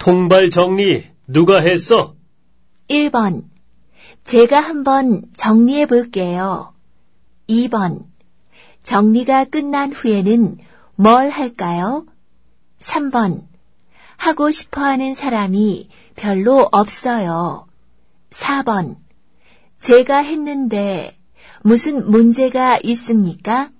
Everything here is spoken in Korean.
통발 정리 누가 했어? 1번. 제가 한번 정리해 볼게요. 2번. 정리가 끝난 후에는 뭘 할까요? 3번. 하고 싶어 하는 사람이 별로 없어요. 4번. 제가 했는데 무슨 문제가 있습니까?